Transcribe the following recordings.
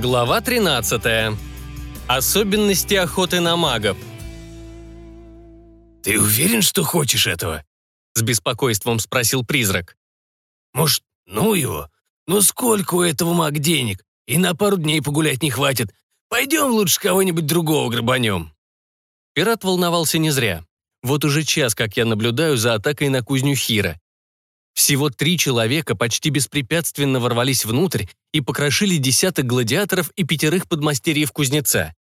Глава 13. Особенности охоты на магов. «Ты уверен, что хочешь этого?» С беспокойством спросил призрак. «Может, ну его? Ну сколько у этого маг денег? И на пару дней погулять не хватит. Пойдем лучше кого-нибудь другого грабанем». Пират волновался не зря. Вот уже час, как я наблюдаю за атакой на кузню Хира. Всего три человека почти беспрепятственно ворвались внутрь и покрошили десяток гладиаторов и пятерых подмастерьев кузнеца.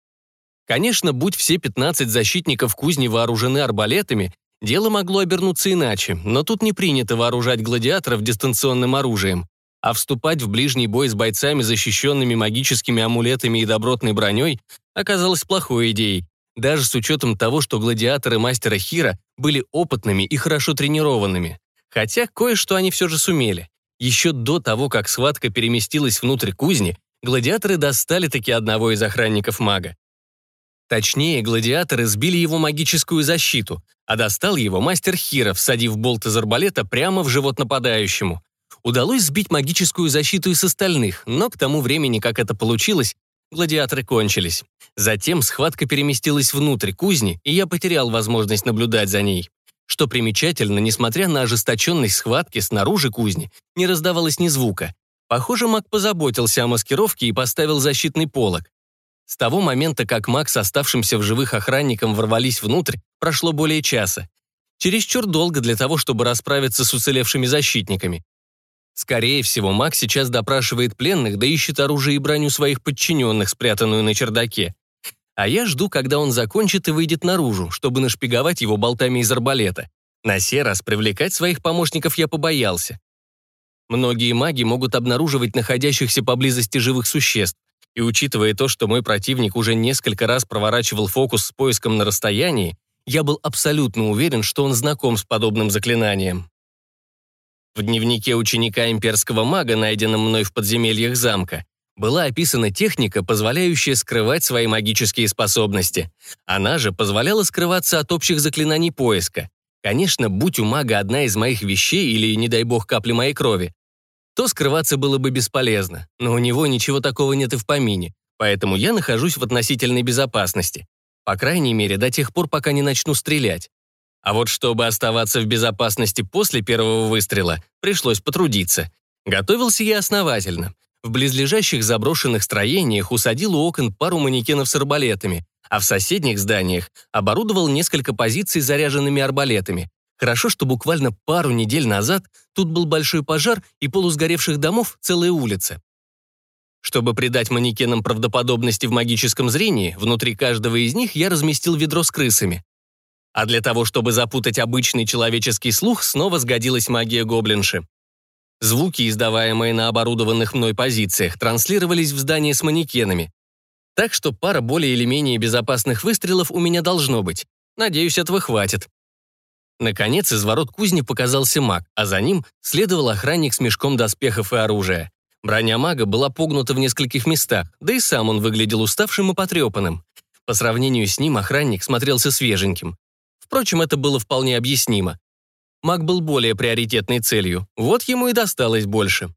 Конечно, будь все 15 защитников кузни вооружены арбалетами, дело могло обернуться иначе, но тут не принято вооружать гладиаторов дистанционным оружием, а вступать в ближний бой с бойцами, защищенными магическими амулетами и добротной броней, оказалось плохой идеей, даже с учетом того, что гладиаторы мастера Хира были опытными и хорошо тренированными. Хотя кое-что они все же сумели. Еще до того, как схватка переместилась внутрь кузни, гладиаторы достали таки одного из охранников мага. Точнее, гладиаторы сбили его магическую защиту, а достал его мастер Хира, всадив болт из арбалета прямо в живот нападающему. Удалось сбить магическую защиту из остальных, но к тому времени, как это получилось, гладиаторы кончились. Затем схватка переместилась внутрь кузни, и я потерял возможность наблюдать за ней. Что примечательно, несмотря на ожесточенность схватки снаружи кузни, не раздавалось ни звука. Похоже, маг позаботился о маскировке и поставил защитный полог. С того момента, как маг с оставшимся в живых охранником ворвались внутрь, прошло более часа. Чересчур долго для того, чтобы расправиться с уцелевшими защитниками. Скорее всего, маг сейчас допрашивает пленных, да ищет оружие и броню своих подчиненных, спрятанную на чердаке а я жду, когда он закончит и выйдет наружу, чтобы нашпиговать его болтами из арбалета. На сей раз привлекать своих помощников я побоялся. Многие маги могут обнаруживать находящихся поблизости живых существ, и учитывая то, что мой противник уже несколько раз проворачивал фокус с поиском на расстоянии, я был абсолютно уверен, что он знаком с подобным заклинанием. В дневнике ученика имперского мага, найденном мной в подземельях замка, была описана техника, позволяющая скрывать свои магические способности. Она же позволяла скрываться от общих заклинаний поиска. Конечно, будь у мага одна из моих вещей или, не дай бог, капли моей крови, то скрываться было бы бесполезно, но у него ничего такого нет и в помине, поэтому я нахожусь в относительной безопасности. По крайней мере, до тех пор, пока не начну стрелять. А вот чтобы оставаться в безопасности после первого выстрела, пришлось потрудиться. Готовился я основательно. В близлежащих заброшенных строениях усадил у окон пару манекенов с арбалетами, а в соседних зданиях оборудовал несколько позиций заряженными арбалетами. Хорошо, что буквально пару недель назад тут был большой пожар и полусгоревших домов целая улица. Чтобы придать манекенам правдоподобности в магическом зрении, внутри каждого из них я разместил ведро с крысами. А для того, чтобы запутать обычный человеческий слух, снова сгодилась магия гоблинши. Звуки, издаваемые на оборудованных мной позициях, транслировались в здание с манекенами. Так что пара более или менее безопасных выстрелов у меня должно быть. Надеюсь, этого хватит. Наконец, из ворот кузни показался маг, а за ним следовал охранник с мешком доспехов и оружия. Броня мага была погнута в нескольких местах, да и сам он выглядел уставшим и потрепанным. По сравнению с ним охранник смотрелся свеженьким. Впрочем, это было вполне объяснимо. Маг был более приоритетной целью, вот ему и досталось больше.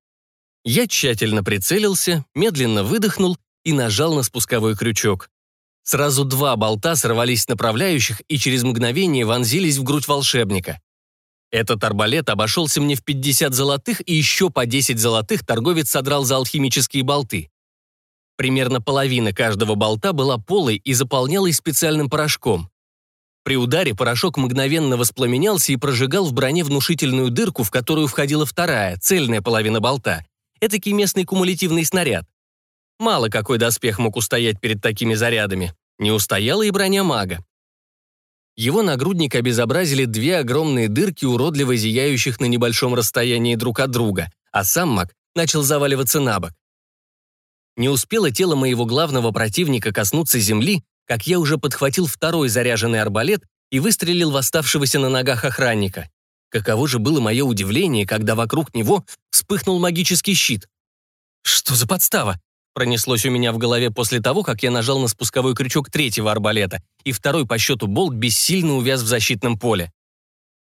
Я тщательно прицелился, медленно выдохнул и нажал на спусковой крючок. Сразу два болта сорвались с направляющих и через мгновение вонзились в грудь волшебника. Этот арбалет обошелся мне в 50 золотых, и еще по 10 золотых торговец содрал за алхимические болты. Примерно половина каждого болта была полой и заполнялась специальным порошком. При ударе порошок мгновенно воспламенялся и прожигал в броне внушительную дырку, в которую входила вторая, цельная половина болта. Этакий местный кумулятивный снаряд. Мало какой доспех мог устоять перед такими зарядами. Не устояла и броня мага. Его нагрудник обезобразили две огромные дырки, уродливо зияющих на небольшом расстоянии друг от друга, а сам маг начал заваливаться на бок. Не успело тело моего главного противника коснуться земли, как я уже подхватил второй заряженный арбалет и выстрелил в оставшегося на ногах охранника. Каково же было мое удивление, когда вокруг него вспыхнул магический щит. «Что за подстава?» пронеслось у меня в голове после того, как я нажал на спусковой крючок третьего арбалета, и второй по счету болт бессильно увяз в защитном поле.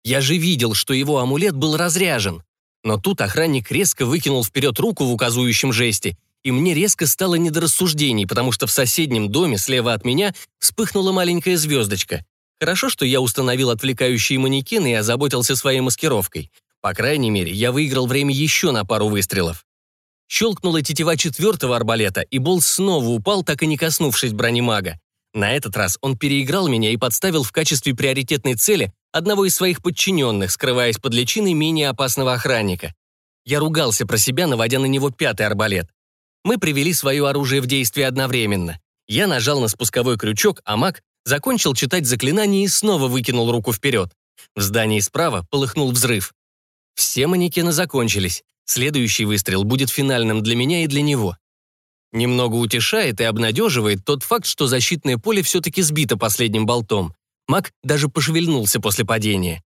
Я же видел, что его амулет был разряжен. Но тут охранник резко выкинул вперед руку в указующем жесте, и мне резко стало не до рассуждений, потому что в соседнем доме слева от меня вспыхнула маленькая звездочка. Хорошо, что я установил отвлекающие манекены и озаботился своей маскировкой. По крайней мере, я выиграл время еще на пару выстрелов. Щелкнула тетива четвертого арбалета, и болт снова упал, так и не коснувшись брони мага. На этот раз он переиграл меня и подставил в качестве приоритетной цели одного из своих подчиненных, скрываясь под личиной менее опасного охранника. Я ругался про себя, наводя на него пятый арбалет. Мы привели свое оружие в действие одновременно. Я нажал на спусковой крючок, а маг закончил читать заклинание и снова выкинул руку вперед. В здании справа полыхнул взрыв. Все манекены закончились. Следующий выстрел будет финальным для меня и для него. Немного утешает и обнадеживает тот факт, что защитное поле все-таки сбито последним болтом. Маг даже пошевельнулся после падения.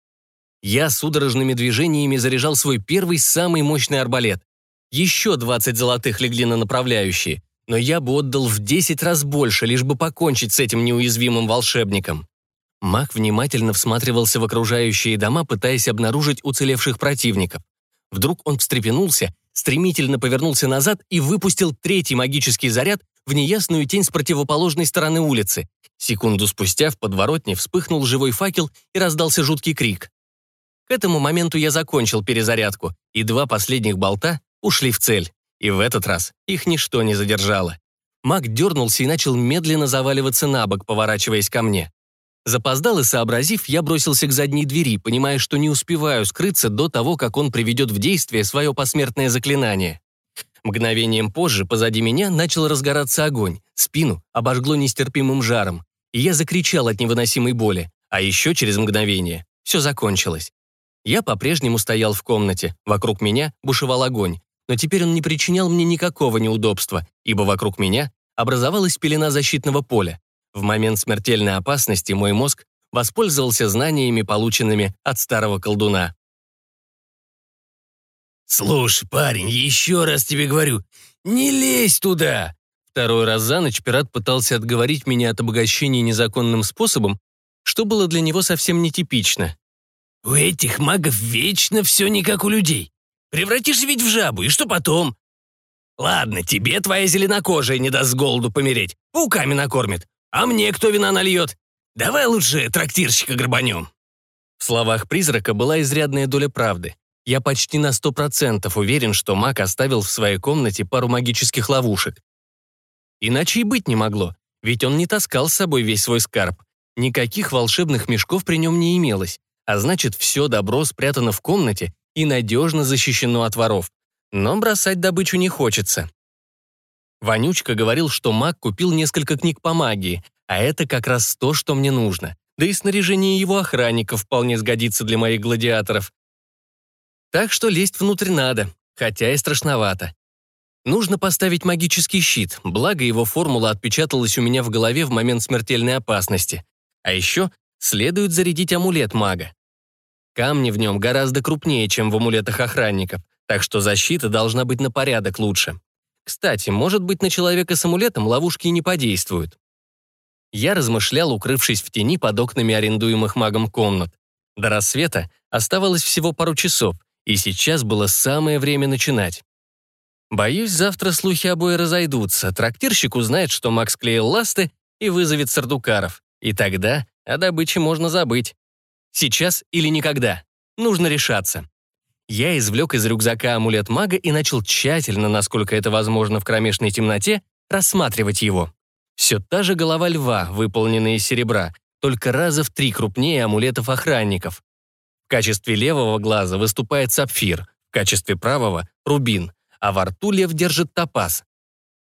Я судорожными движениями заряжал свой первый самый мощный арбалет. Еще 20 золотых легли на направляющие, но я бы отдал в 10 раз больше, лишь бы покончить с этим неуязвимым волшебником. Маг внимательно всматривался в окружающие дома, пытаясь обнаружить уцелевших противников. Вдруг он встрепенулся, стремительно повернулся назад и выпустил третий магический заряд в неясную тень с противоположной стороны улицы. Секунду спустя в подворотне вспыхнул живой факел и раздался жуткий крик. К этому моменту я закончил перезарядку, и два последних болта ушли в цель. И в этот раз их ничто не задержало. Маг дернулся и начал медленно заваливаться на бок, поворачиваясь ко мне. Запоздал и сообразив, я бросился к задней двери, понимая, что не успеваю скрыться до того, как он приведет в действие свое посмертное заклинание. Мгновением позже позади меня начал разгораться огонь, спину обожгло нестерпимым жаром, и я закричал от невыносимой боли, а еще через мгновение все закончилось. Я по-прежнему стоял в комнате, вокруг меня бушевал огонь, но теперь он не причинял мне никакого неудобства, ибо вокруг меня образовалась пелена защитного поля, в момент смертельной опасности мой мозг воспользовался знаниями, полученными от старого колдуна. «Слушай, парень, еще раз тебе говорю, не лезь туда!» Второй раз за ночь пират пытался отговорить меня от обогащения незаконным способом, что было для него совсем нетипично. «У этих магов вечно все не как у людей. Превратишься ведь в жабу, и что потом? Ладно, тебе твоя зеленокожая не даст голоду помереть, пауками накормит. А мне кто вина нальет? Давай лучше трактирщика грабанем». В словах призрака была изрядная доля правды. Я почти на сто процентов уверен, что маг оставил в своей комнате пару магических ловушек. Иначе и быть не могло, ведь он не таскал с собой весь свой скарб. Никаких волшебных мешков при нем не имелось, а значит, все добро спрятано в комнате и надежно защищено от воров. Но бросать добычу не хочется. Вонючка говорил, что маг купил несколько книг по магии, а это как раз то, что мне нужно. Да и снаряжение его охранников вполне сгодится для моих гладиаторов. Так что лезть внутрь надо, хотя и страшновато. Нужно поставить магический щит, благо его формула отпечаталась у меня в голове в момент смертельной опасности. А еще следует зарядить амулет мага. Камни в нем гораздо крупнее, чем в амулетах охранников, так что защита должна быть на порядок лучше. Кстати, может быть, на человека с амулетом ловушки не подействуют. Я размышлял, укрывшись в тени под окнами арендуемых магом комнат. До рассвета оставалось всего пару часов, и сейчас было самое время начинать. Боюсь, завтра слухи обои разойдутся, трактирщик узнает, что Макс клеил ласты и вызовет сардукаров. И тогда о добыче можно забыть. Сейчас или никогда. Нужно решаться. Я извлек из рюкзака амулет мага и начал тщательно, насколько это возможно в кромешной темноте, рассматривать его. Все та же голова льва, выполненная из серебра, только раза в три крупнее амулетов охранников. В качестве левого глаза выступает сапфир, в качестве правого — рубин, а во рту лев держит топаз.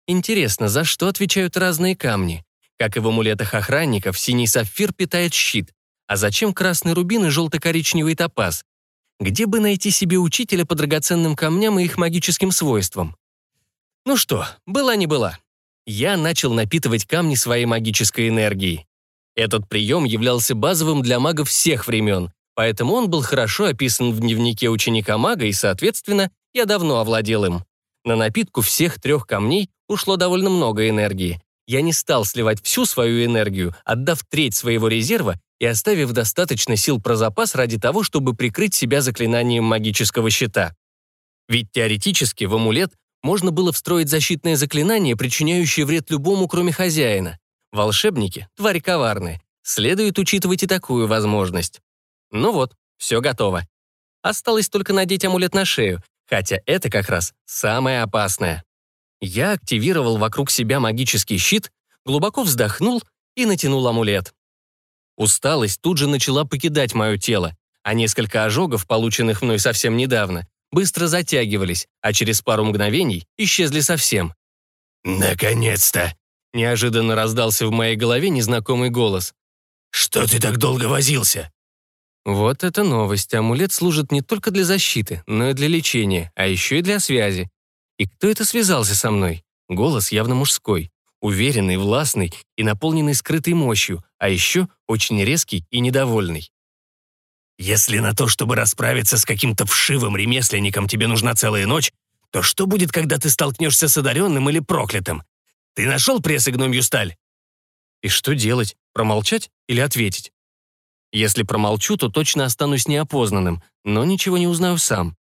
Интересно, за что отвечают разные камни? Как и в амулетах охранников, синий сапфир питает щит. А зачем красный рубин и желто-коричневый топаз? Где бы найти себе учителя по драгоценным камням и их магическим свойствам? Ну что, была не была. Я начал напитывать камни своей магической энергией. Этот прием являлся базовым для магов всех времен, поэтому он был хорошо описан в дневнике ученика мага, и, соответственно, я давно овладел им. На напитку всех трех камней ушло довольно много энергии. Я не стал сливать всю свою энергию, отдав треть своего резерва и оставив достаточно сил про запас ради того, чтобы прикрыть себя заклинанием магического щита. Ведь теоретически в амулет можно было встроить защитное заклинание, причиняющее вред любому, кроме хозяина. Волшебники — твари коварные. Следует учитывать и такую возможность. Ну вот, все готово. Осталось только надеть амулет на шею, хотя это как раз самое опасное. Я активировал вокруг себя магический щит, глубоко вздохнул и натянул амулет. Усталость тут же начала покидать мое тело, а несколько ожогов, полученных мной совсем недавно, быстро затягивались, а через пару мгновений исчезли совсем. «Наконец-то!» — неожиданно раздался в моей голове незнакомый голос. «Что ты так долго возился?» Вот это новость. Амулет служит не только для защиты, но и для лечения, а еще и для связи. И кто это связался со мной? Голос явно мужской, уверенный, властный и наполненный скрытой мощью, а еще очень резкий и недовольный. «Если на то, чтобы расправиться с каким-то вшивым ремесленником, тебе нужна целая ночь, то что будет, когда ты столкнешься с одаренным или проклятым? Ты нашел пресс и гномью сталь?» И что делать? Промолчать или ответить? Если промолчу, то точно останусь неопознанным, но ничего не узнаю сам.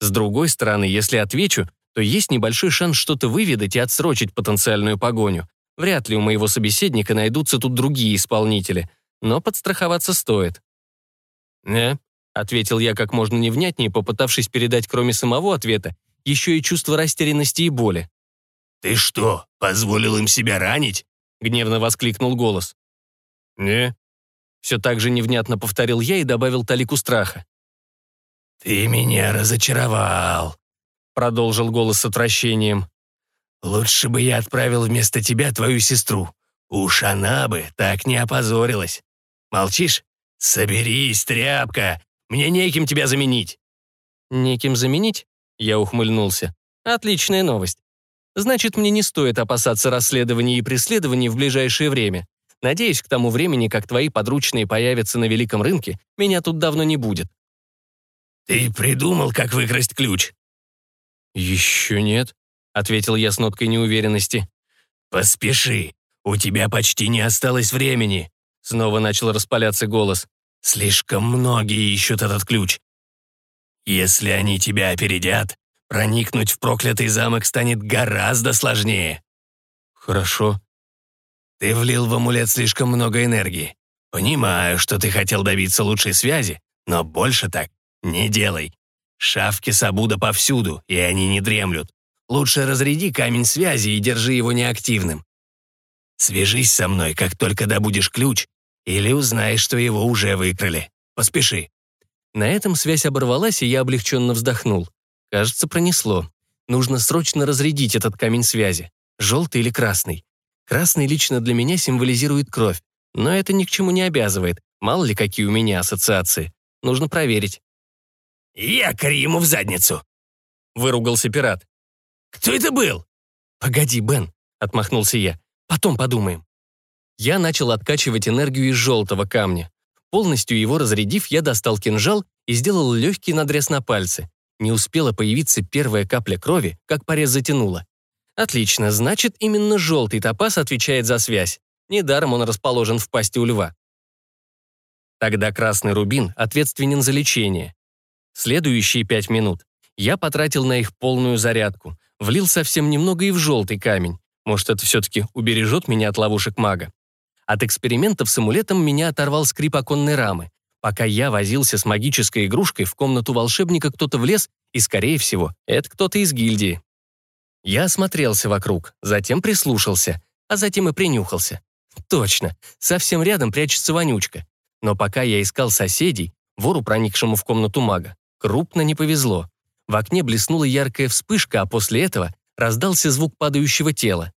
С другой стороны, если отвечу, то есть небольшой шанс что-то выведать и отсрочить потенциальную погоню. Вряд ли у моего собеседника найдутся тут другие исполнители, но подстраховаться стоит. «Не», — ответил я как можно невнятнее, попытавшись передать кроме самого ответа еще и чувство растерянности и боли. «Ты что, позволил им себя ранить?» — гневно воскликнул голос. «Не». Все так же невнятно повторил я и добавил талику страха. «Ты меня разочаровал», продолжил голос с отвращением. «Лучше бы я отправил вместо тебя твою сестру. Уж она бы так не опозорилась. Молчишь? Соберись, тряпка. Мне неким тебя заменить». «Неким заменить?» Я ухмыльнулся. «Отличная новость. Значит, мне не стоит опасаться расследований и преследований в ближайшее время. Надеюсь, к тому времени, как твои подручные появятся на великом рынке, меня тут давно не будет». «Ты придумал, как выкрасть ключ?» «Еще нет», — ответил я с ноткой неуверенности. «Поспеши, у тебя почти не осталось времени», — снова начал распаляться голос. «Слишком многие ищут этот ключ. Если они тебя опередят, проникнуть в проклятый замок станет гораздо сложнее». «Хорошо». «Ты влил в амулет слишком много энергии. Понимаю, что ты хотел добиться лучшей связи, но больше так не делай. Шавки Сабуда повсюду, и они не дремлют. Лучше разряди камень связи и держи его неактивным. Свяжись со мной, как только добудешь ключ, или узнаешь, что его уже выкрали. Поспеши». На этом связь оборвалась, и я облегченно вздохнул. Кажется, пронесло. Нужно срочно разрядить этот камень связи. Желтый или красный. Красный лично для меня символизирует кровь. Но это ни к чему не обязывает. Мало ли, какие у меня ассоциации. Нужно проверить. «Якорь ему в задницу!» — выругался пират. «Кто это был?» «Погоди, Бен», — отмахнулся я. «Потом подумаем». Я начал откачивать энергию из желтого камня. Полностью его разрядив, я достал кинжал и сделал легкий надрез на пальцы. Не успела появиться первая капля крови, как порез затянуло. Отлично, значит, именно желтый топаз отвечает за связь. Недаром он расположен в пасти у льва. Тогда красный рубин ответственен за лечение. Следующие пять минут я потратил на их полную зарядку, влил совсем немного и в желтый камень. Может, это все-таки убережет меня от ловушек мага. От экспериментов с амулетом меня оторвал скрип оконной рамы. Пока я возился с магической игрушкой, в комнату волшебника кто-то влез, и, скорее всего, это кто-то из гильдии. Я осмотрелся вокруг, затем прислушался, а затем и принюхался. Точно, совсем рядом прячется вонючка. Но пока я искал соседей, вору, проникшему в комнату мага, Крупно не повезло. В окне блеснула яркая вспышка, а после этого раздался звук падающего тела.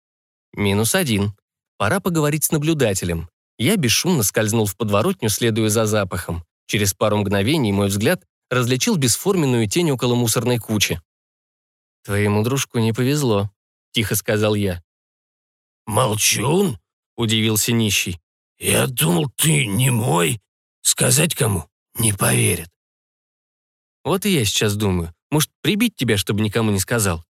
Минус один. Пора поговорить с наблюдателем. Я бесшумно скользнул в подворотню, следуя за запахом. Через пару мгновений мой взгляд различил бесформенную тень около мусорной кучи. «Твоему дружку не повезло», — тихо сказал я. «Молчун?» — удивился нищий. «Я думал, ты не мой. Сказать кому? Не поверят». Вот и я сейчас думаю. Может, прибить тебя, чтобы никому не сказал?»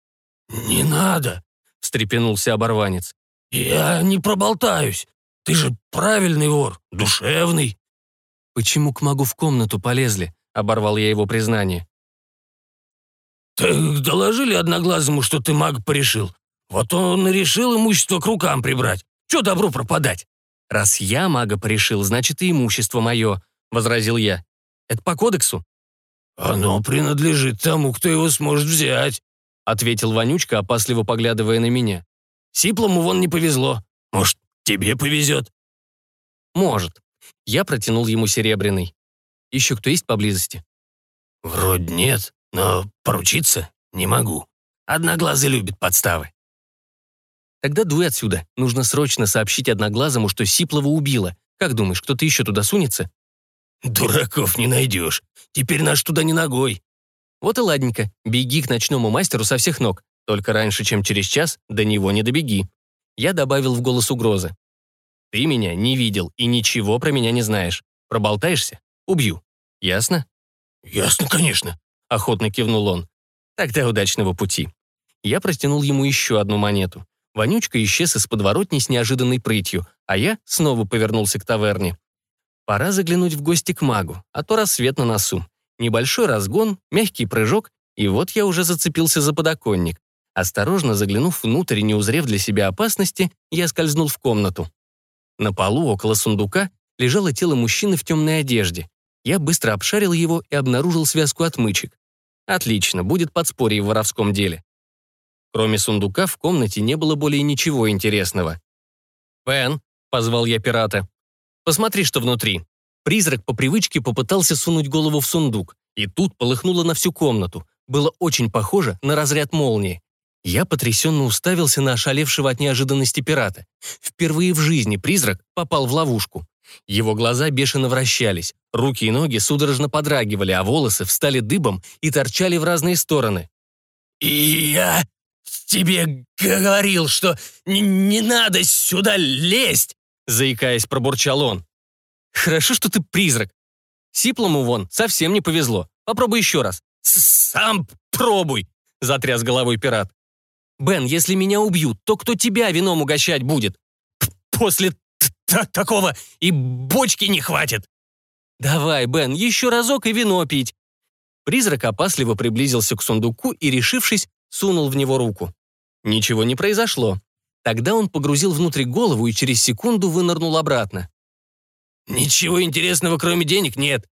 «Не надо», — встрепенулся оборванец. «Я не проболтаюсь. Ты же правильный вор, душевный». «Почему к магу в комнату полезли?» — оборвал я его признание. Так доложили одноглазому, что ты маг порешил. Вот он и решил имущество к рукам прибрать. Че добру пропадать?» «Раз я мага порешил, значит и имущество мое», — возразил я. «Это по кодексу?» «Оно принадлежит тому, кто его сможет взять», — ответил Вонючка, опасливо поглядывая на меня. «Сиплому вон не повезло. Может, тебе повезет?» «Может». Я протянул ему серебряный. «Еще кто есть поблизости?» «Вроде нет, но поручиться не могу. Одноглазый любит подставы». «Тогда дуй отсюда. Нужно срочно сообщить Одноглазому, что Сиплова убила. Как думаешь, кто-то еще туда сунется?» «Дураков не найдешь. Теперь наш туда не ногой». «Вот и ладненько. Беги к ночному мастеру со всех ног. Только раньше, чем через час, до него не добеги». Я добавил в голос угрозы. «Ты меня не видел и ничего про меня не знаешь. Проболтаешься? Убью. Ясно?» «Ясно, конечно», — охотно кивнул он. «Тогда удачного пути». Я простянул ему еще одну монету. Вонючка исчез из подворотни с неожиданной прытью, а я снова повернулся к таверне. Пора заглянуть в гости к магу, а то рассвет на носу. Небольшой разгон, мягкий прыжок, и вот я уже зацепился за подоконник. Осторожно заглянув внутрь и не узрев для себя опасности, я скользнул в комнату. На полу около сундука лежало тело мужчины в темной одежде. Я быстро обшарил его и обнаружил связку отмычек. Отлично, будет подспорье в воровском деле. Кроме сундука в комнате не было более ничего интересного. «Пен», — позвал я пирата, — «посмотри, что внутри». Призрак по привычке попытался сунуть голову в сундук, и тут полыхнуло на всю комнату. Было очень похоже на разряд молнии. Я потрясенно уставился на ошалевшего от неожиданности пирата. Впервые в жизни призрак попал в ловушку. Его глаза бешено вращались, руки и ноги судорожно подрагивали, а волосы встали дыбом и торчали в разные стороны. «И я тебе говорил, что не, не надо сюда лезть!» Заикаясь, пробурчал он. «Хорошо, что ты призрак. Сиплому вон совсем не повезло. Попробуй еще раз». «Сам пробуй!» — затряс головой пират. «Бен, если меня убьют, то кто тебя вином угощать будет?» «После такого и бочки не хватит!» «Давай, Бен, еще разок и вино пить!» Призрак опасливо приблизился к сундуку и, решившись, сунул в него руку. Ничего не произошло. Тогда он погрузил внутрь голову и через секунду вынырнул обратно. «Ничего интересного, кроме денег, нет».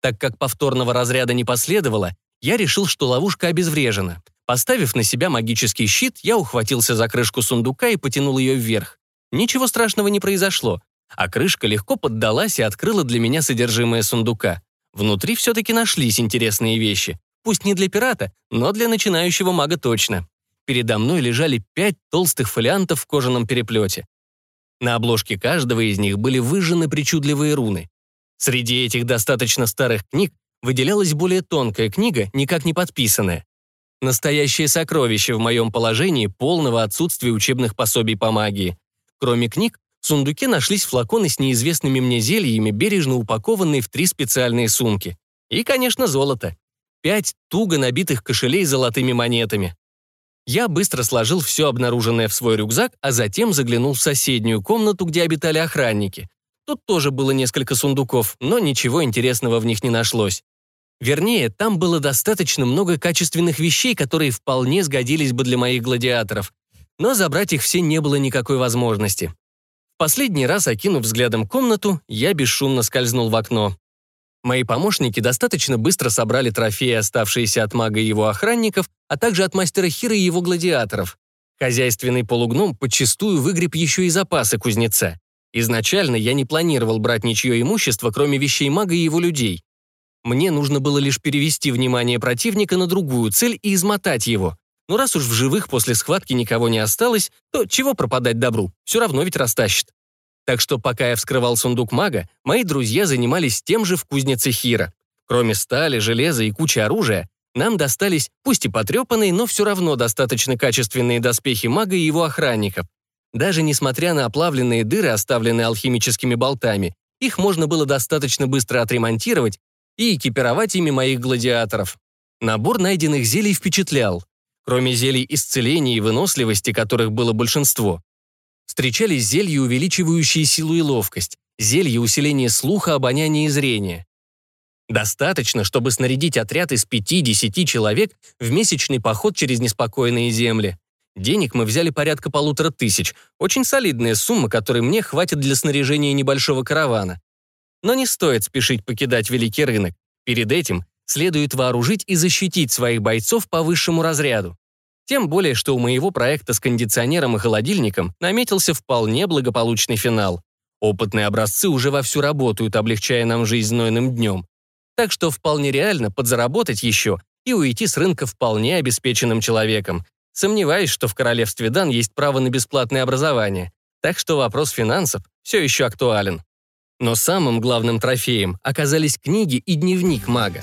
Так как повторного разряда не последовало, я решил, что ловушка обезврежена. Поставив на себя магический щит, я ухватился за крышку сундука и потянул ее вверх. Ничего страшного не произошло, а крышка легко поддалась и открыла для меня содержимое сундука. Внутри все-таки нашлись интересные вещи. Пусть не для пирата, но для начинающего мага точно. Передо мной лежали пять толстых фолиантов в кожаном переплете. На обложке каждого из них были выжжены причудливые руны. Среди этих достаточно старых книг выделялась более тонкая книга, никак не подписанная. Настоящее сокровище в моем положении полного отсутствия учебных пособий по магии. Кроме книг, в сундуке нашлись флаконы с неизвестными мне зельями, бережно упакованные в три специальные сумки. И, конечно, золото. Пять туго набитых кошелей золотыми монетами. Я быстро сложил все обнаруженное в свой рюкзак, а затем заглянул в соседнюю комнату, где обитали охранники. Тут тоже было несколько сундуков, но ничего интересного в них не нашлось. Вернее, там было достаточно много качественных вещей, которые вполне сгодились бы для моих гладиаторов. Но забрать их все не было никакой возможности. В последний раз, окинув взглядом комнату, я бесшумно скользнул в окно. Мои помощники достаточно быстро собрали трофеи, оставшиеся от мага и его охранников, а также от мастера Хира и его гладиаторов. Хозяйственный полугном подчастую выгреб еще и запасы кузнеца. Изначально я не планировал брать ничье имущество, кроме вещей мага и его людей. Мне нужно было лишь перевести внимание противника на другую цель и измотать его. Но раз уж в живых после схватки никого не осталось, то чего пропадать добру, все равно ведь растащит. Так что пока я вскрывал сундук мага, мои друзья занимались тем же в кузнице Хира. Кроме стали, железа и кучи оружия, нам достались, пусть и потрепанные, но все равно достаточно качественные доспехи мага и его охранников. Даже несмотря на оплавленные дыры, оставленные алхимическими болтами, их можно было достаточно быстро отремонтировать и экипировать ими моих гладиаторов. Набор найденных зелий впечатлял. Кроме зелий исцеления и выносливости, которых было большинство, встречались зелья, увеличивающие силу и ловкость, зелья усиления слуха, обоняния и зрения. Достаточно, чтобы снарядить отряд из 5-10 человек в месячный поход через неспокойные земли. Денег мы взяли порядка полутора тысяч, очень солидная сумма, которой мне хватит для снаряжения небольшого каравана. Но не стоит спешить покидать Великий рынок. Перед этим следует вооружить и защитить своих бойцов по высшему разряду. Тем более, что у моего проекта с кондиционером и холодильником наметился вполне благополучный финал. Опытные образцы уже вовсю работают, облегчая нам жизнь знойным днем. Так что вполне реально подзаработать еще и уйти с рынка вполне обеспеченным человеком. Сомневаюсь, что в королевстве Дан есть право на бесплатное образование. Так что вопрос финансов все еще актуален. Но самым главным трофеем оказались книги и дневник мага.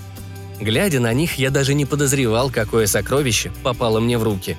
Глядя на них, я даже не подозревал, какое сокровище попало мне в руки.